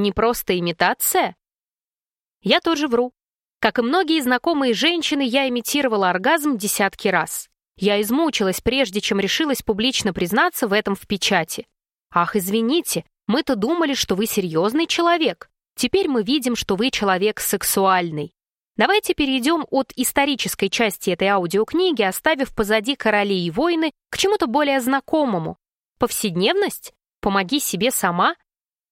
не просто имитация? Я тоже вру. Как и многие знакомые женщины, я имитировала оргазм десятки раз. Я измучилась, прежде чем решилась публично признаться в этом в печати. Ах, извините, мы-то думали, что вы серьезный человек. Теперь мы видим, что вы человек сексуальный. Давайте перейдем от исторической части этой аудиокниги, оставив позади короли и войны, к чему-то более знакомому. Повседневность? Помоги себе сама?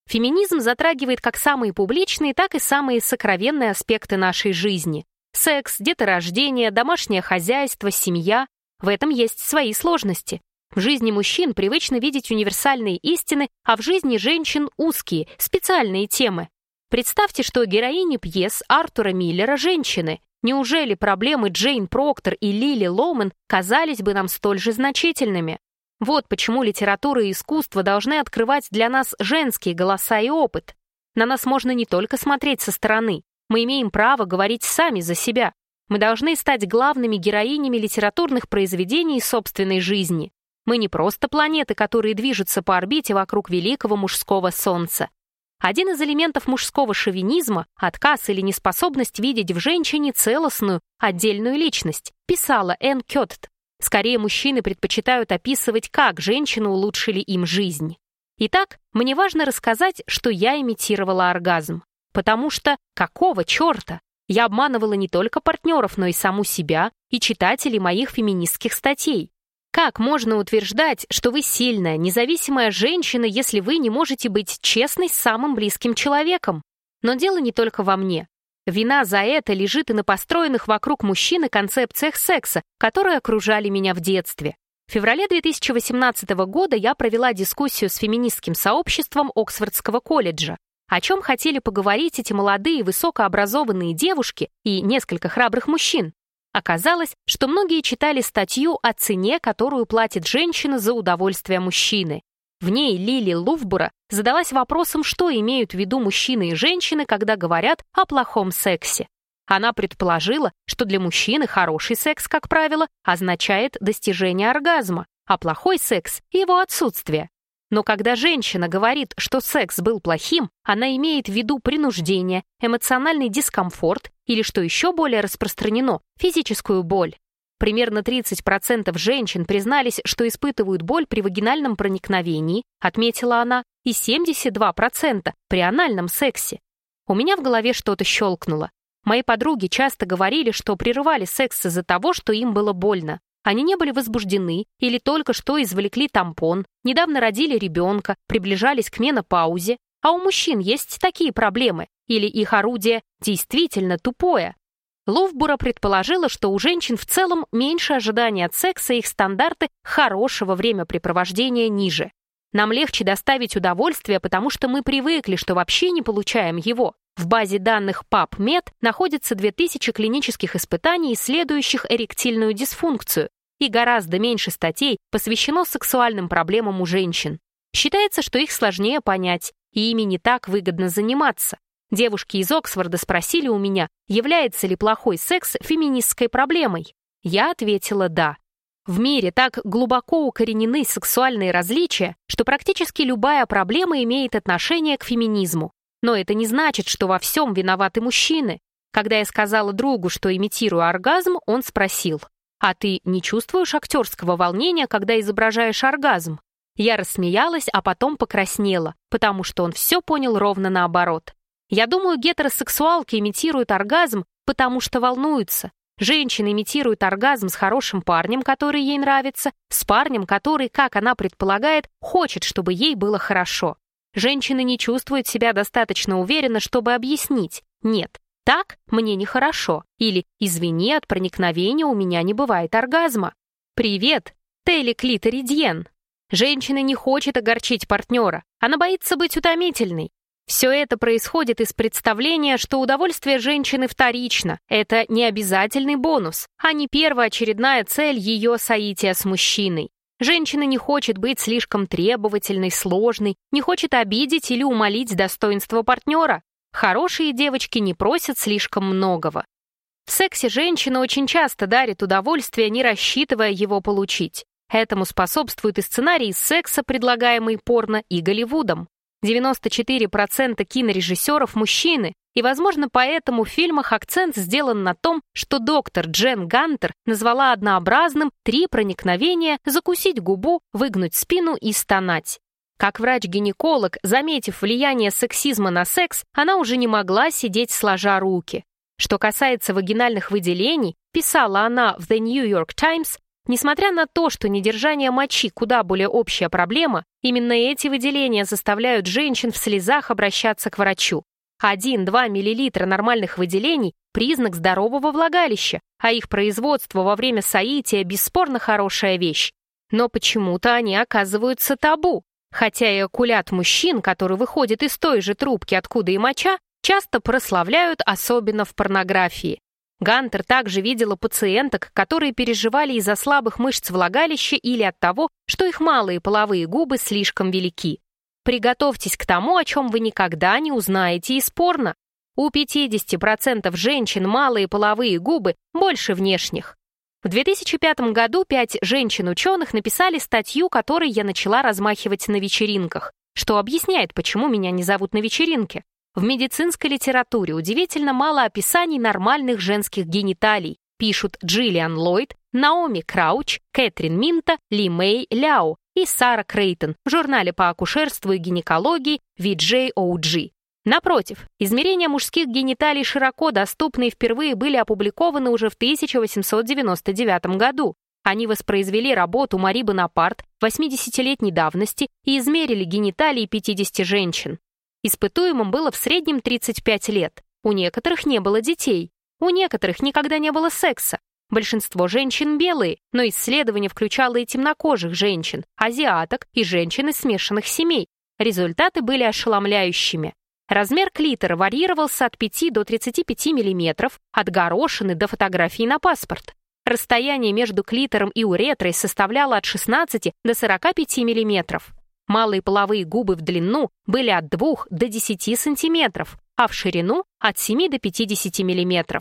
Феминизм затрагивает как самые публичные, так и самые сокровенные аспекты нашей жизни. Секс, деторождение, домашнее хозяйство, семья. В этом есть свои сложности. В жизни мужчин привычно видеть универсальные истины, а в жизни женщин узкие, специальные темы. Представьте, что героини пьес Артура Миллера – женщины. Неужели проблемы Джейн Проктор и Лили Лоумен казались бы нам столь же значительными? Вот почему литература и искусство должны открывать для нас женские голоса и опыт. На нас можно не только смотреть со стороны, мы имеем право говорить сами за себя. Мы должны стать главными героинями литературных произведений собственной жизни. Мы не просто планеты, которые движутся по орбите вокруг великого мужского солнца. Один из элементов мужского шовинизма – отказ или неспособность видеть в женщине целостную, отдельную личность, писала Энн Кёттт. Скорее, мужчины предпочитают описывать, как женщины улучшили им жизнь. Итак, мне важно рассказать, что я имитировала оргазм. Потому что какого черта? Я обманывала не только партнеров, но и саму себя и читателей моих феминистских статей. Как можно утверждать, что вы сильная, независимая женщина, если вы не можете быть честной с самым близким человеком? Но дело не только во мне. Вина за это лежит и на построенных вокруг мужчины концепциях секса, которые окружали меня в детстве. В феврале 2018 года я провела дискуссию с феминистским сообществом Оксфордского колледжа. О чем хотели поговорить эти молодые высокообразованные девушки и несколько храбрых мужчин? Оказалось, что многие читали статью о цене, которую платит женщина за удовольствие мужчины. В ней Лили Лувбура задалась вопросом, что имеют в виду мужчины и женщины, когда говорят о плохом сексе. Она предположила, что для мужчины хороший секс, как правило, означает достижение оргазма, а плохой секс — его отсутствие. Но когда женщина говорит, что секс был плохим, она имеет в виду принуждение, эмоциональный дискомфорт или, что еще более распространено, физическую боль. Примерно 30% женщин признались, что испытывают боль при вагинальном проникновении, отметила она, и 72% при анальном сексе. У меня в голове что-то щелкнуло. Мои подруги часто говорили, что прерывали секс из-за того, что им было больно. Они не были возбуждены или только что извлекли тампон, недавно родили ребенка, приближались к менопаузе. А у мужчин есть такие проблемы, или их орудие действительно тупое. Ловбура предположила, что у женщин в целом меньше ожидания от секса, их стандарты хорошего времяпрепровождения ниже. Нам легче доставить удовольствие, потому что мы привыкли, что вообще не получаем его. В базе данных PubMed находится 2000 клинических испытаний, исследующих эректильную дисфункцию, и гораздо меньше статей посвящено сексуальным проблемам у женщин. Считается, что их сложнее понять, и ими не так выгодно заниматься. Девушки из Оксфорда спросили у меня, является ли плохой секс феминистской проблемой. Я ответила «да». В мире так глубоко укоренены сексуальные различия, что практически любая проблема имеет отношение к феминизму. Но это не значит, что во всем виноваты мужчины. Когда я сказала другу, что имитирую оргазм, он спросил, «А ты не чувствуешь актерского волнения, когда изображаешь оргазм?» Я рассмеялась, а потом покраснела, потому что он все понял ровно наоборот. Я думаю, гетеросексуалки имитируют оргазм, потому что волнуются. Женщина имитирует оргазм с хорошим парнем, который ей нравится, с парнем, который, как она предполагает, хочет, чтобы ей было хорошо. Женщины не чувствуют себя достаточно уверенно, чтобы объяснить «нет, так мне нехорошо» или «извини, от проникновения у меня не бывает оргазма». «Привет, Телли Клиторидьен». Женщина не хочет огорчить партнера, она боится быть утомительной. Все это происходит из представления, что удовольствие женщины вторично, это не обязательный бонус, а не первоочередная цель ее соития с мужчиной. Женщина не хочет быть слишком требовательной, сложной, не хочет обидеть или умолить достоинство партнера. Хорошие девочки не просят слишком многого. В сексе женщина очень часто дарит удовольствие, не рассчитывая его получить. Этому способствует и сценарий секса, предлагаемый порно и Голливудом. 94% кинорежиссеров – мужчины, и, возможно, поэтому в фильмах акцент сделан на том, что доктор Джен Гантер назвала однообразным три проникновения закусить губу, выгнуть спину и стонать. Как врач-гинеколог, заметив влияние сексизма на секс, она уже не могла сидеть сложа руки. Что касается вагинальных выделений, писала она в The New York Times, несмотря на то, что недержание мочи куда более общая проблема, именно эти выделения заставляют женщин в слезах обращаться к врачу. 1-2 мл нормальных выделений – признак здорового влагалища, а их производство во время соития бесспорно хорошая вещь. Но почему-то они оказываются табу. Хотя и окулят мужчин, который выходит из той же трубки, откуда и моча, часто прославляют, особенно в порнографии. Гантер также видела пациенток, которые переживали из-за слабых мышц влагалища или от того, что их малые половые губы слишком велики. Приготовьтесь к тому, о чем вы никогда не узнаете из порно. У 50% женщин малые половые губы больше внешних. В 2005 году пять женщин-ученых написали статью, которой я начала размахивать на вечеринках, что объясняет, почему меня не зовут на вечеринке. В медицинской литературе удивительно мало описаний нормальных женских гениталий, пишут Джиллиан Ллойд, Наоми Крауч, Кэтрин Минта, Ли Мэй Ляо и Сара Крейтон в журнале по акушерству и гинекологии VJOG. Напротив, измерения мужских гениталий широко доступны и впервые были опубликованы уже в 1899 году. Они воспроизвели работу Мари Бонапарт 80-летней давности и измерили гениталии 50 женщин. Испытуемым было в среднем 35 лет. У некоторых не было детей. У некоторых никогда не было секса. Большинство женщин белые, но исследование включало и темнокожих женщин, азиаток и женщин из смешанных семей. Результаты были ошеломляющими. Размер клитора варьировался от 5 до 35 мм, от горошины до фотографий на паспорт. Расстояние между клитором и уретрой составляло от 16 до 45 мм. Малые половые губы в длину были от 2 до 10 см, а в ширину от 7 до 50 мм.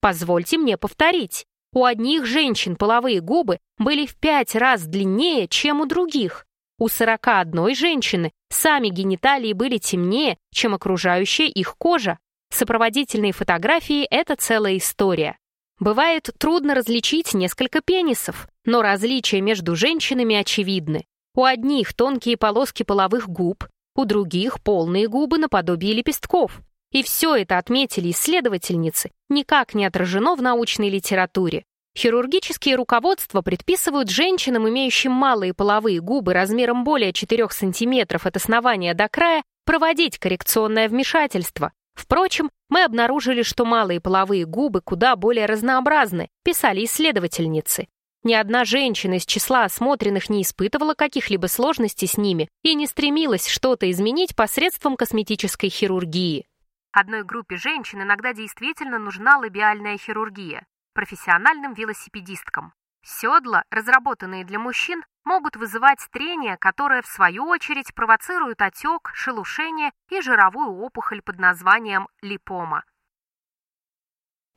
Позвольте мне повторить. У одних женщин половые губы были в пять раз длиннее, чем у других. У 41 женщины сами гениталии были темнее, чем окружающая их кожа. Сопроводительные фотографии — это целая история. Бывает трудно различить несколько пенисов, но различия между женщинами очевидны. У одних тонкие полоски половых губ, у других полные губы наподобие лепестков. И все это отметили исследовательницы, никак не отражено в научной литературе. Хирургические руководства предписывают женщинам, имеющим малые половые губы размером более 4 см от основания до края, проводить коррекционное вмешательство. Впрочем, мы обнаружили, что малые половые губы куда более разнообразны, писали исследовательницы. Ни одна женщина из числа осмотренных не испытывала каких-либо сложностей с ними и не стремилась что-то изменить посредством косметической хирургии. Одной группе женщин иногда действительно нужна лабиальная хирургия, профессиональным велосипедисткам. Седла, разработанные для мужчин, могут вызывать трение, которое, в свою очередь, провоцирует отек, шелушение и жировую опухоль под названием липома.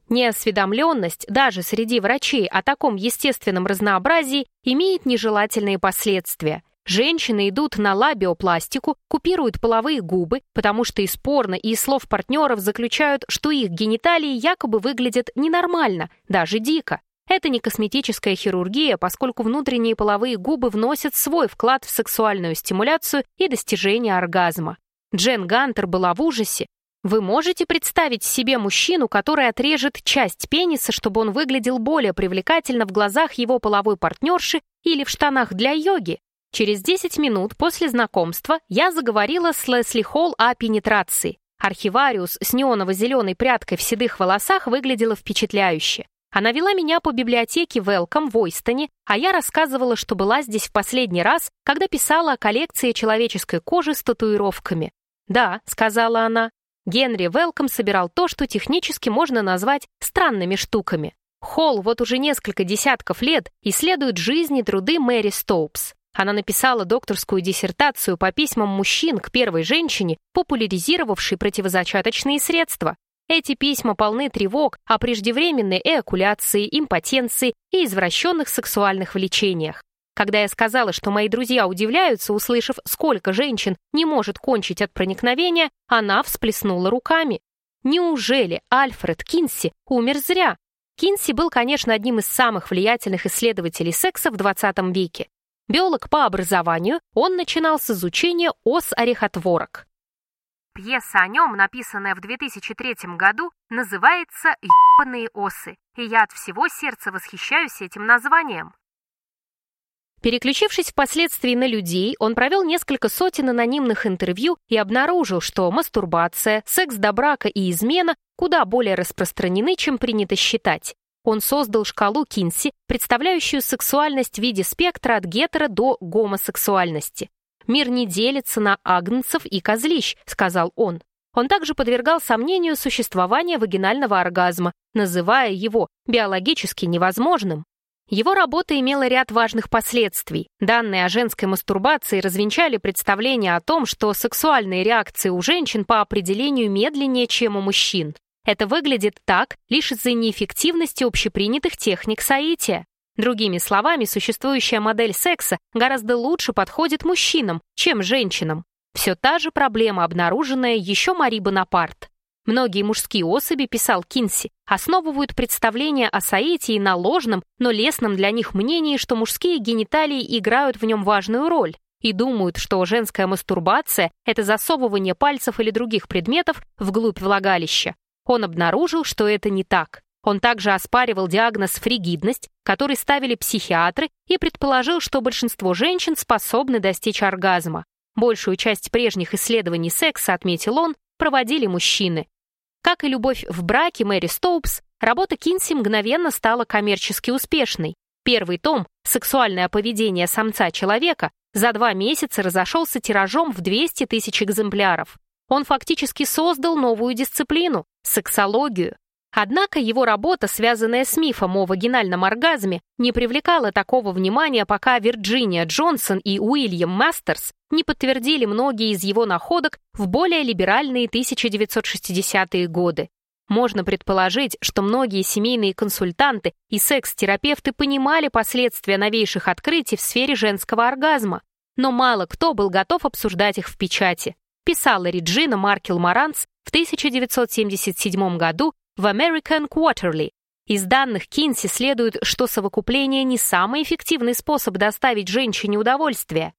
Неосведомленность даже среди врачей о таком естественном разнообразии имеет нежелательные последствия. Женщины идут на лабиопластику, купируют половые губы, потому что из порно и из слов партнеров заключают, что их гениталии якобы выглядят ненормально, даже дико. Это не косметическая хирургия, поскольку внутренние половые губы вносят свой вклад в сексуальную стимуляцию и достижение оргазма. Джен Гантер была в ужасе. Вы можете представить себе мужчину, который отрежет часть пениса, чтобы он выглядел более привлекательно в глазах его половой партнерши или в штанах для йоги? Через 10 минут после знакомства я заговорила с Лесли Холл о пенетрации. Архивариус с неоново-зеленой прядкой в седых волосах выглядела впечатляюще. Она вела меня по библиотеке Велком в Ойстоне, а я рассказывала, что была здесь в последний раз, когда писала о коллекции человеческой кожи с татуировками. «Да», — сказала она, — Генри Велком собирал то, что технически можно назвать странными штуками. Холл вот уже несколько десятков лет исследует жизнь и труды Мэри Стоупс. Она написала докторскую диссертацию по письмам мужчин к первой женщине, популяризировавшей противозачаточные средства. Эти письма полны тревог о преждевременной эякуляции, импотенции и извращенных сексуальных влечениях. Когда я сказала, что мои друзья удивляются, услышав, сколько женщин не может кончить от проникновения, она всплеснула руками. Неужели Альфред Кинси умер зря? Кинси был, конечно, одним из самых влиятельных исследователей секса в 20 веке. Биолог по образованию, он начинал с изучения ос орехотворок. Пьеса о нем, написанная в 2003 году, называется «Ебаные осы», и я от всего сердца восхищаюсь этим названием. Переключившись впоследствии на людей, он провел несколько сотен анонимных интервью и обнаружил, что мастурбация, секс до брака и измена куда более распространены, чем принято считать. Он создал шкалу Кинси, представляющую сексуальность в виде спектра от гетеро до гомосексуальности. «Мир не делится на агнцев и козлищ», — сказал он. Он также подвергал сомнению существование вагинального оргазма, называя его биологически невозможным. Его работа имела ряд важных последствий. Данные о женской мастурбации развенчали представление о том, что сексуальные реакции у женщин по определению медленнее, чем у мужчин. Это выглядит так лишь из-за неэффективности общепринятых техник соития. Другими словами, существующая модель секса гораздо лучше подходит мужчинам, чем женщинам. Все та же проблема, обнаруженная еще Мари Бонапарт. Многие мужские особи, писал Кинси, основывают представление о соитии на ложном, но лестном для них мнении, что мужские гениталии играют в нем важную роль, и думают, что женская мастурбация – это засовывание пальцев или других предметов вглубь влагалища. Он обнаружил, что это не так. Он также оспаривал диагноз фригидность, который ставили психиатры, и предположил, что большинство женщин способны достичь оргазма. Большую часть прежних исследований секса, отметил он, проводили мужчины. Как и «Любовь в браке» Мэри Стоупс, работа Кинси мгновенно стала коммерчески успешной. Первый том «Сексуальное поведение самца-человека» за два месяца разошелся тиражом в 200 тысяч экземпляров. Он фактически создал новую дисциплину – сексологию. Однако его работа, связанная с мифом о вагинальном оргазме, не привлекала такого внимания, пока Вирджиния Джонсон и Уильям Мастерс не подтвердили многие из его находок в более либеральные 1960-е годы. Можно предположить, что многие семейные консультанты и секс-терапевты понимали последствия новейших открытий в сфере женского оргазма, но мало кто был готов обсуждать их в печати. Писала Реджина Маркел Маранс в 1977 году в American Quarterly. Из данных Кинси следует, что совокупление не самый эффективный способ доставить женщине удовольствие.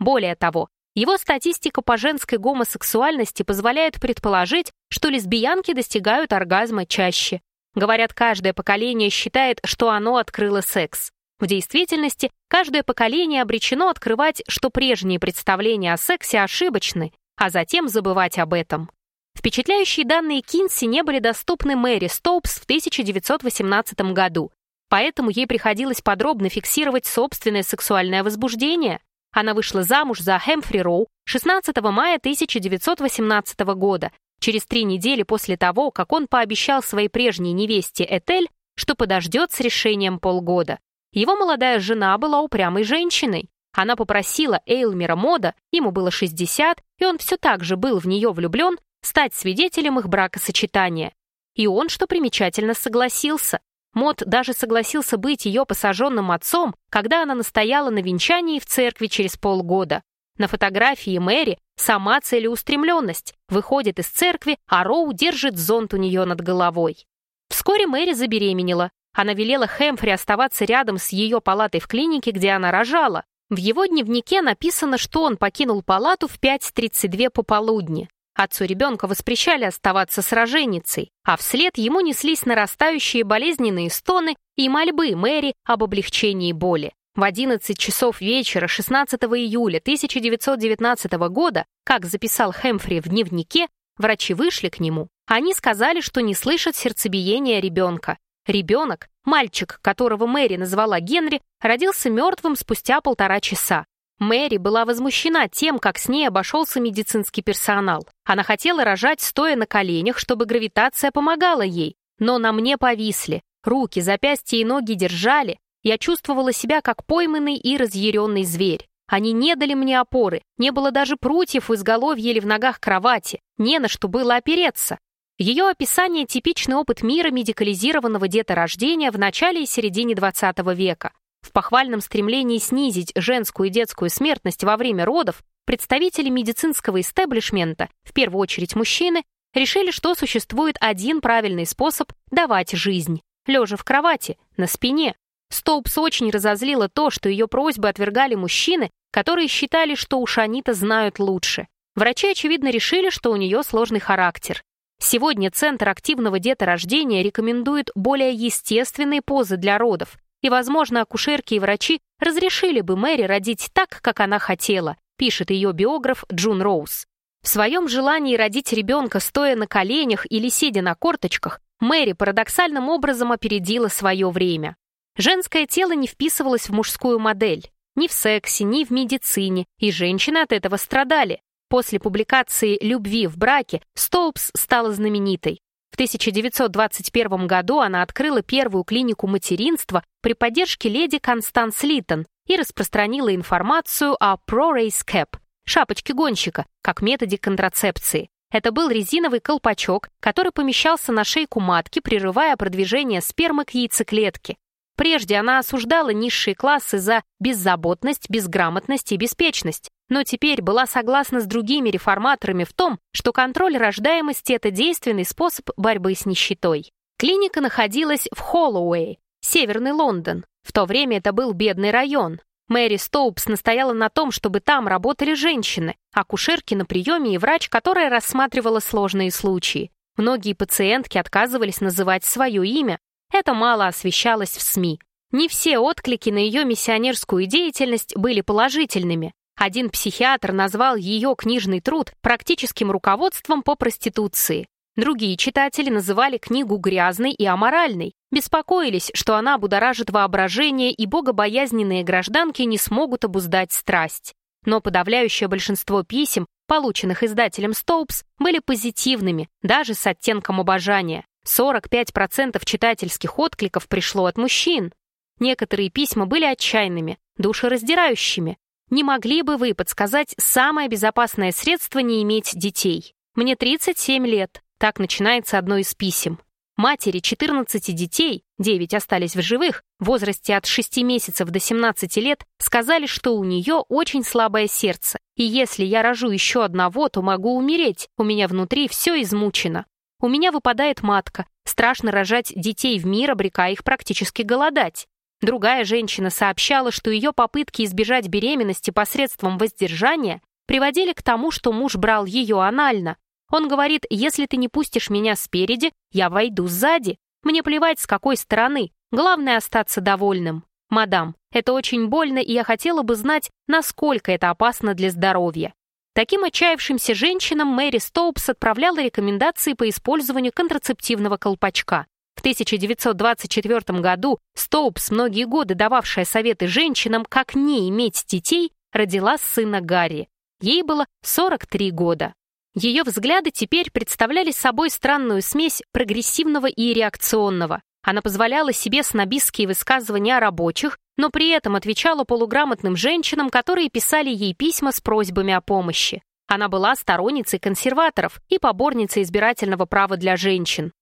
Более того, его статистика по женской гомосексуальности позволяет предположить, что лесбиянки достигают оргазма чаще. Говорят, каждое поколение считает, что оно открыло секс. В действительности, каждое поколение обречено открывать, что прежние представления о сексе ошибочны, а затем забывать об этом. Впечатляющие данные Кинси не были доступны Мэри Стоупс в 1918 году, поэтому ей приходилось подробно фиксировать собственное сексуальное возбуждение, она вышла замуж за Хэмфри Роу 16 мая 1918 года, через три недели после того, как он пообещал своей прежней невесте Этель, что подождет с решением полгода. Его молодая жена была упрямой женщиной. Она попросила Эйлмера Мода, ему было 60, и он все так же был в нее влюблен, стать свидетелем их бракосочетания. И он, что примечательно, согласился. Мот даже согласился быть ее посаженным отцом, когда она настояла на венчании в церкви через полгода. На фотографии Мэри сама целеустремленность, выходит из церкви, а Роу держит зонт у нее над головой. Вскоре Мэри забеременела. Она велела Хэмфри оставаться рядом с ее палатой в клинике, где она рожала. В его дневнике написано, что он покинул палату в 5.32 пополудни. Отцу ребенка воспрещали оставаться с роженицей, а вслед ему неслись нарастающие болезненные стоны и мольбы Мэри об облегчении боли. В 11 часов вечера 16 июля 1919 года, как записал Хэмфри в дневнике, врачи вышли к нему. Они сказали, что не слышат сердцебиения ребенка. Ребенок, мальчик, которого Мэри назвала Генри, родился мертвым спустя полтора часа. Мэри была возмущена тем, как с ней обошелся медицинский персонал. Она хотела рожать, стоя на коленях, чтобы гравитация помогала ей. Но на мне повисли. Руки, запястья и ноги держали. Я чувствовала себя как пойманный и разъяренный зверь. Они не дали мне опоры, не было даже прутьев в изголовье или в ногах кровати, не на что было опереться. Ее описание – типичный опыт мира медикализированного деторождения в начале и середине XX века. Похвальном стремлении снизить женскую и детскую смертность во время родов, представители медицинского истеблишмента, в первую очередь мужчины, решили, что существует один правильный способ давать жизнь – лежа в кровати, на спине. Стоупс очень разозлило то, что ее просьбы отвергали мужчины, которые считали, что уж они-то знают лучше. Врачи, очевидно, решили, что у нее сложный характер. Сегодня Центр активного деторождения рекомендует более естественные позы для родов, и, возможно, акушерки и врачи разрешили бы Мэри родить так, как она хотела, пишет ее биограф Джун Роуз. В своем желании родить ребенка, стоя на коленях или сидя на корточках, Мэри парадоксальным образом опередила свое время. Женское тело не вписывалось в мужскую модель. Ни в сексе, ни в медицине, и женщины от этого страдали. После публикации «Любви в браке» Стоупс стала знаменитой. В 1921 году она открыла первую клинику материнства при поддержке леди Констанс Литтон и распространила информацию о ProRace Cap – шапочке гонщика, как методе контрацепции. Это был резиновый колпачок, который помещался на шейку матки, прерывая продвижение спермы к яйцеклетке. Прежде она осуждала низшие классы за беззаботность, безграмотность и беспечность, но теперь была согласна с другими реформаторами в том, что контроль рождаемости – это действенный способ борьбы с нищетой. Клиника находилась в Холлоуэй, северный Лондон. В то время это был бедный район. Мэри Стоупс настояла на том, чтобы там работали женщины, акушерки на приеме и врач, которая рассматривала сложные случаи. Многие пациентки отказывались называть свое имя, это мало освещалось в СМИ. Не все отклики на ее миссионерскую деятельность были положительными. Один психиатр назвал ее книжный труд практическим руководством по проституции. Другие читатели называли книгу грязной и аморальной, беспокоились, что она будоражит воображение и богобоязненные гражданки не смогут обуздать страсть. Но подавляющее большинство писем, полученных издателем Стоупс, были позитивными, даже с оттенком обожания. 45% читательских откликов пришло от мужчин. Некоторые письма были отчаянными, душераздирающими. Не могли бы вы подсказать самое безопасное средство не иметь детей? Мне 37 лет. Так начинается одно из писем. Матери 14 детей, 9 остались в живых, в возрасте от 6 месяцев до 17 лет, сказали, что у нее очень слабое сердце, и если я рожу еще одного, то могу умереть, у меня внутри все измучено. У меня выпадает матка. Страшно рожать детей в мир, обрекая их практически голодать. Другая женщина сообщала, что ее попытки избежать беременности посредством воздержания приводили к тому, что муж брал ее анально. Он говорит, если ты не пустишь меня спереди, я войду сзади. Мне плевать, с какой стороны. Главное остаться довольным. Мадам, это очень больно, и я хотела бы знать, насколько это опасно для здоровья. Таким отчаявшимся женщинам Мэри Стоупс отправляла рекомендации по использованию контрацептивного колпачка. В 1924 году Стоупс, многие годы дававшая советы женщинам, как не иметь детей, родила сына Гарри. Ей было 43 года. Ее взгляды теперь представляли собой странную смесь прогрессивного и реакционного. Она позволяла себе снобистские высказывания о рабочих, но при этом отвечала полуграмотным женщинам, которые писали ей письма с просьбами о помощи. Она была сторонницей консерваторов и поборницей избирательного права для женщин.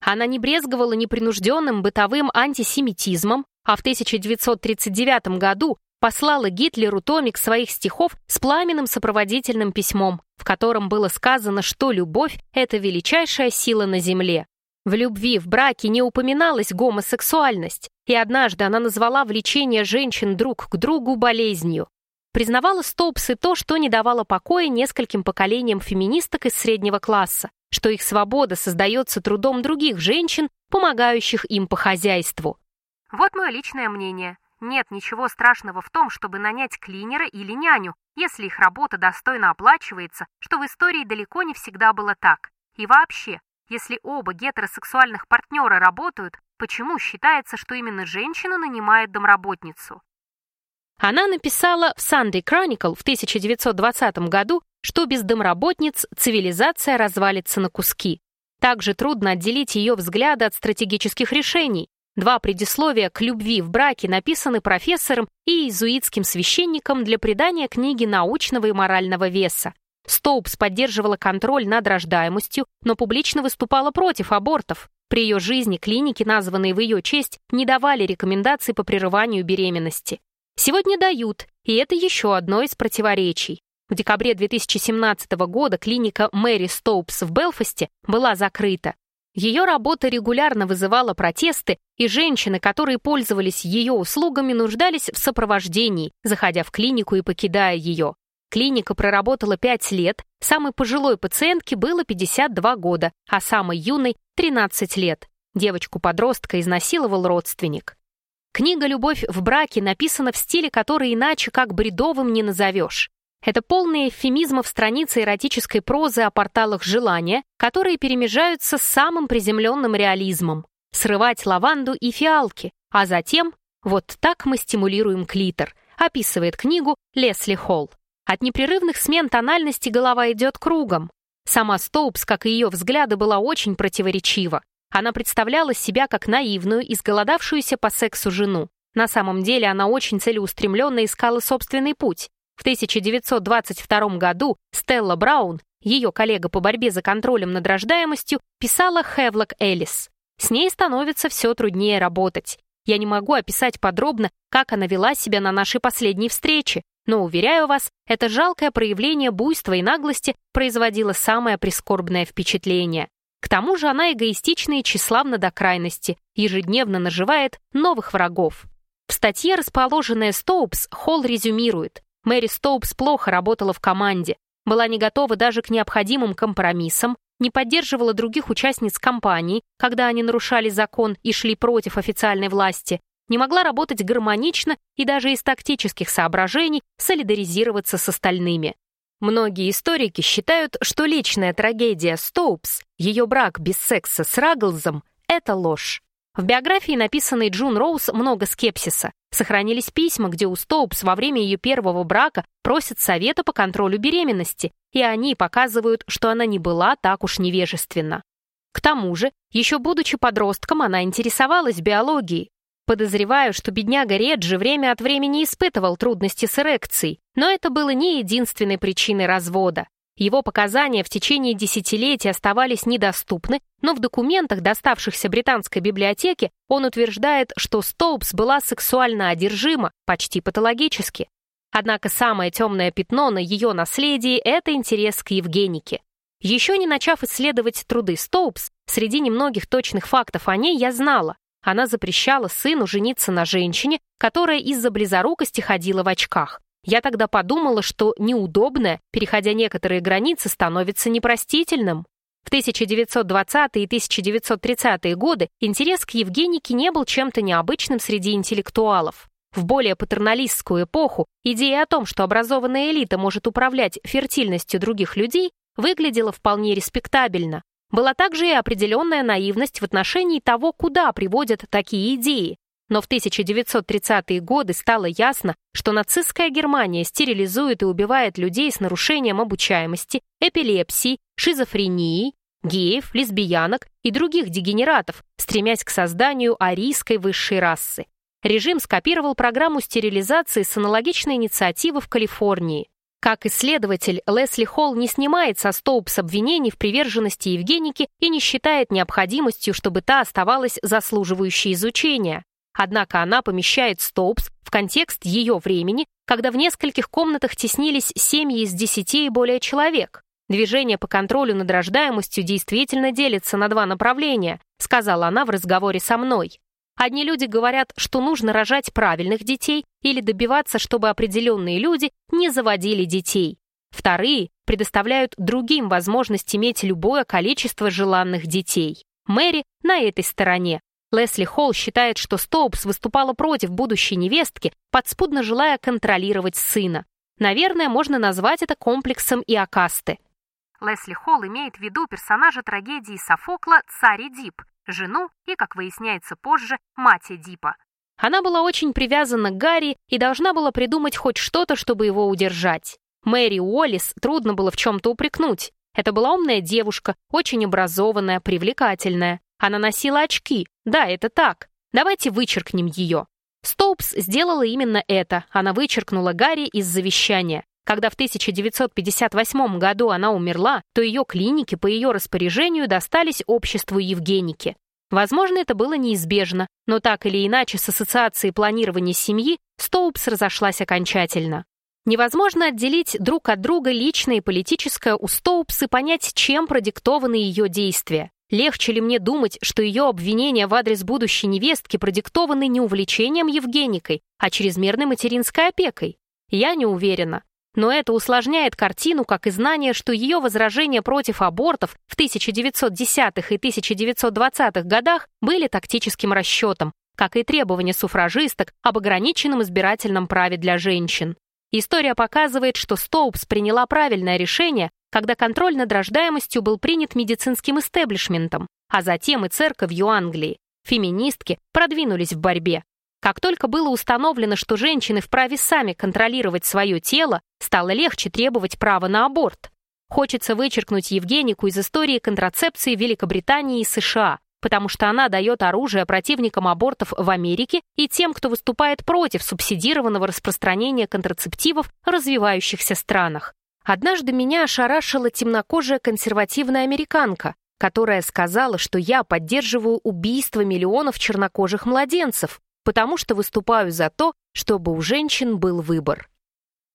Она не брезговала непринужденным бытовым антисемитизмом, а в 1939 году послала Гитлеру томик своих стихов с пламенным сопроводительным письмом, в котором было сказано, что любовь — это величайшая сила на земле. В любви, в браке не упоминалась гомосексуальность, и однажды она назвала влечение женщин друг к другу болезнью. Признавала Стоупс то, что не давало покоя нескольким поколениям феминисток из среднего класса, что их свобода создается трудом других женщин, помогающих им по хозяйству. Вот мое личное мнение. Нет ничего страшного в том, чтобы нанять клинера или няню, если их работа достойно оплачивается, что в истории далеко не всегда было так. И вообще, если оба гетеросексуальных партнера работают, почему считается, что именно женщина нанимает домработницу? Она написала в Sunday Chronicle в 1920 году, что без домработниц цивилизация развалится на куски. Также трудно отделить ее взгляды от стратегических решений. Два предисловия к любви в браке написаны профессором и иезуитским священником для придания книги научного и морального веса. Стоупс поддерживала контроль над рождаемостью, но публично выступала против абортов. При ее жизни клиники, названные в ее честь, не давали рекомендаций по прерыванию беременности. Сегодня дают, и это еще одно из противоречий. В декабре 2017 года клиника Мэри Стоупс в Белфасте была закрыта. Ее работа регулярно вызывала протесты, и женщины, которые пользовались ее услугами, нуждались в сопровождении, заходя в клинику и покидая ее. Клиника проработала 5 лет, самой пожилой пациентке было 52 года, а самой юной — 13 лет. Девочку-подростка изнасиловал родственник. Книга «Любовь в браке» написана в стиле, который иначе как бредовым не назовешь. Это полные эвфемизмов страницы эротической прозы о порталах желания, которые перемежаются с самым приземленным реализмом. Срывать лаванду и фиалки, а затем «Вот так мы стимулируем клитор», описывает книгу Лесли Холл. От непрерывных смен тональности голова идет кругом. Сама Стоупс, как и ее взгляды, была очень противоречива. Она представляла себя как наивную, изголодавшуюся по сексу жену. На самом деле она очень целеустремленно искала собственный путь. В 1922 году Стелла Браун, ее коллега по борьбе за контролем над рождаемостью, писала Хевлок Эллис. С ней становится все труднее работать. Я не могу описать подробно, как она вела себя на нашей последней встрече, но, уверяю вас, это жалкое проявление буйства и наглости производило самое прискорбное впечатление. К тому же она эгоистична и тщеславна до крайности, ежедневно наживает новых врагов. В статье, расположенная Стоупс, Холл резюмирует. Мэри Стоупс плохо работала в команде, была не готова даже к необходимым компромиссам, не поддерживала других участниц компании, когда они нарушали закон и шли против официальной власти, не могла работать гармонично и даже из тактических соображений солидаризироваться с остальными. Многие историки считают, что личная трагедия Стоупс, ее брак без секса с Рагглзом, это ложь. В биографии, написанной Джун Роуз, много скепсиса. Сохранились письма, где у Стоупс во время ее первого брака просят совета по контролю беременности, и они показывают, что она не была так уж невежественна. К тому же, еще будучи подростком, она интересовалась биологией, Подозреваю, что бедняга Реджи время от времени испытывал трудности с эрекцией, но это было не единственной причиной развода. Его показания в течение десятилетий оставались недоступны, но в документах, доставшихся британской библиотеке, он утверждает, что Стоупс была сексуально одержима, почти патологически. Однако самое темное пятно на ее наследии – это интерес к Евгенике. Еще не начав исследовать труды Стоупс, среди немногих точных фактов о ней я знала, она запрещала сыну жениться на женщине, которая из-за близорукости ходила в очках. Я тогда подумала, что неудобное, переходя некоторые границы, становится непростительным. В 1920-е и 1930-е годы интерес к Евгенике не был чем-то необычным среди интеллектуалов. В более патерналистскую эпоху идея о том, что образованная элита может управлять фертильностью других людей, выглядела вполне респектабельно. Была также и определенная наивность в отношении того, куда приводят такие идеи. Но в 1930-е годы стало ясно, что нацистская Германия стерилизует и убивает людей с нарушением обучаемости, эпилепсией, шизофренией, геев, лесбиянок и других дегенератов, стремясь к созданию арийской высшей расы. Режим скопировал программу стерилизации с аналогичной инициативы в Калифорнии. Как исследователь, Лесли Холл не снимает со Стоупс обвинений в приверженности Евгеники и не считает необходимостью, чтобы та оставалась заслуживающей изучения. Однако она помещает Стоупс в контекст ее времени, когда в нескольких комнатах теснились семьи из десяти и более человек. Движение по контролю над рождаемостью действительно делится на два направления, сказала она в разговоре со мной. Одни люди говорят, что нужно рожать правильных детей или добиваться, чтобы определенные люди не заводили детей. Вторые предоставляют другим возможность иметь любое количество желанных детей. Мэри на этой стороне. Лесли Холл считает, что Стоупс выступала против будущей невестки, подспудно желая контролировать сына. Наверное, можно назвать это комплексом Иокасты. Лесли Холл имеет в виду персонажа трагедии Софокла «Царь Дип», жену и, как выясняется позже, мать Эдипа. Она была очень привязана к Гарри и должна была придумать хоть что-то, чтобы его удержать. Мэри Уоллес трудно было в чем-то упрекнуть. Это была умная девушка, очень образованная, привлекательная. Она носила очки. Да, это так. Давайте вычеркнем ее. Стоупс сделала именно это. Она вычеркнула Гарри из завещания. Когда в 1958 году она умерла, то ее клиники по ее распоряжению достались обществу Евгеники. Возможно, это было неизбежно, но так или иначе с ассоциацией планирования семьи Стоупс разошлась окончательно. Невозможно отделить друг от друга личное и политическое у Стоупс и понять, чем продиктованы ее действия. Легче ли мне думать, что ее обвинения в адрес будущей невестки продиктованы не увлечением Евгеникой, а чрезмерной материнской опекой? Я не уверена. Но это усложняет картину, как и знание, что ее возражения против абортов в 1910-х и 1920-х годах были тактическим расчетом, как и требования суфражисток об ограниченном избирательном праве для женщин. История показывает, что Стоупс приняла правильное решение, когда контроль над рождаемостью был принят медицинским истеблишментом, а затем и церковью Англии. Феминистки продвинулись в борьбе. Как только было установлено, что женщины вправе сами контролировать свое тело, стало легче требовать права на аборт. Хочется вычеркнуть Евгенику из истории контрацепции Великобритании и США, потому что она дает оружие противникам абортов в Америке и тем, кто выступает против субсидированного распространения контрацептивов в развивающихся странах. Однажды меня ошарашила темнокожая консервативная американка, которая сказала, что я поддерживаю убийство миллионов чернокожих младенцев, потому что выступаю за то, чтобы у женщин был выбор.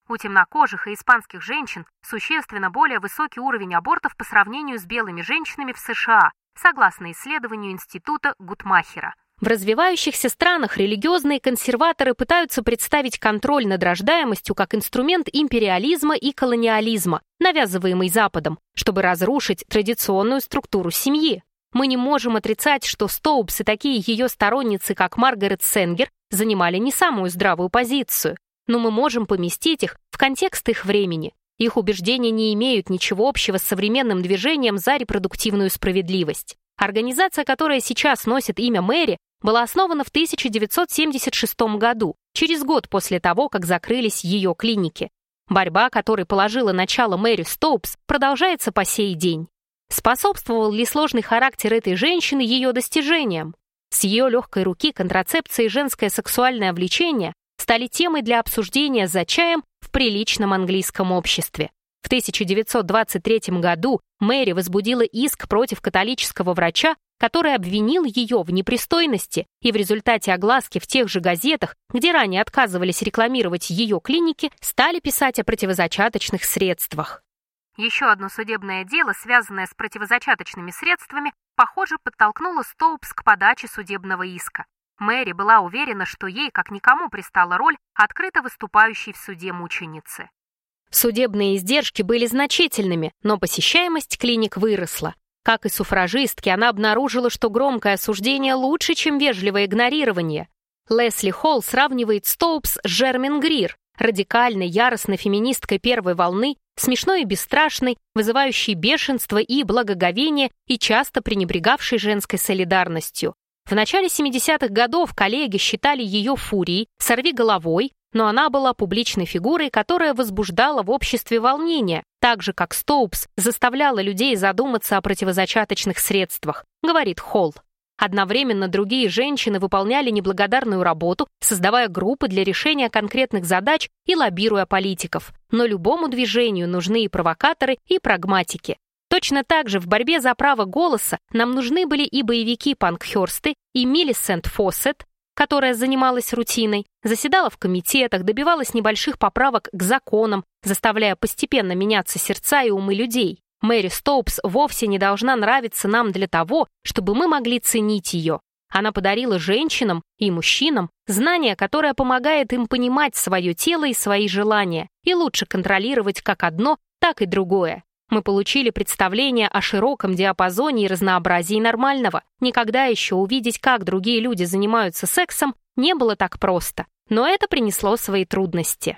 У темнокожих и испанских женщин существенно более высокий уровень абортов по сравнению с белыми женщинами в США, согласно исследованию Института Гутмахера. В развивающихся странах религиозные консерваторы пытаются представить контроль над рождаемостью как инструмент империализма и колониализма, навязываемый Западом, чтобы разрушить традиционную структуру семьи. Мы не можем отрицать, что Стоупс и такие ее сторонницы, как Маргарет Сенгер, занимали не самую здравую позицию, но мы можем поместить их в контекст их времени. Их убеждения не имеют ничего общего с современным движением за репродуктивную справедливость. Организация, которая сейчас носит имя Мэри, была основана в 1976 году, через год после того, как закрылись ее клиники. Борьба, которой положила начало Мэри Стоупс, продолжается по сей день. Способствовал ли сложный характер этой женщины ее достижениям? С ее легкой руки контрацепция и женское сексуальное влечение стали темой для обсуждения за чаем в приличном английском обществе. В 1923 году Мэри возбудила иск против католического врача, который обвинил ее в непристойности, и в результате огласки в тех же газетах, где ранее отказывались рекламировать ее клиники, стали писать о противозачаточных средствах. Еще одно судебное дело, связанное с противозачаточными средствами, похоже, подтолкнуло Стоупс к подаче судебного иска. Мэри была уверена, что ей, как никому, пристала роль открыто выступающей в суде мученицы. Судебные издержки были значительными, но посещаемость клиник выросла. Как и суфражистки, она обнаружила, что громкое осуждение лучше, чем вежливое игнорирование. Лесли Холл сравнивает Стоупс с Жермин Грир, радикальной, яростной феминисткой первой волны, смешной и бесстрашной, вызывающей бешенство и благоговение и часто пренебрегавшей женской солидарностью. В начале 70-х годов коллеги считали ее фурией, сорви головой, но она была публичной фигурой, которая возбуждала в обществе волнение, так же, как Стоупс заставляла людей задуматься о противозачаточных средствах, говорит Холл. Одновременно другие женщины выполняли неблагодарную работу, создавая группы для решения конкретных задач и лоббируя политиков. Но любому движению нужны и провокаторы, и прагматики. Точно так же в борьбе за право голоса нам нужны были и боевики Панкхёрсты, и Миллисент Фоссет, которая занималась рутиной, заседала в комитетах, добивалась небольших поправок к законам, заставляя постепенно меняться сердца и умы людей. Мэри Стоупс вовсе не должна нравиться нам для того, чтобы мы могли ценить ее. Она подарила женщинам и мужчинам знание, которое помогает им понимать свое тело и свои желания и лучше контролировать как одно, так и другое. Мы получили представление о широком диапазоне и разнообразии нормального. Никогда еще увидеть, как другие люди занимаются сексом, не было так просто. Но это принесло свои трудности.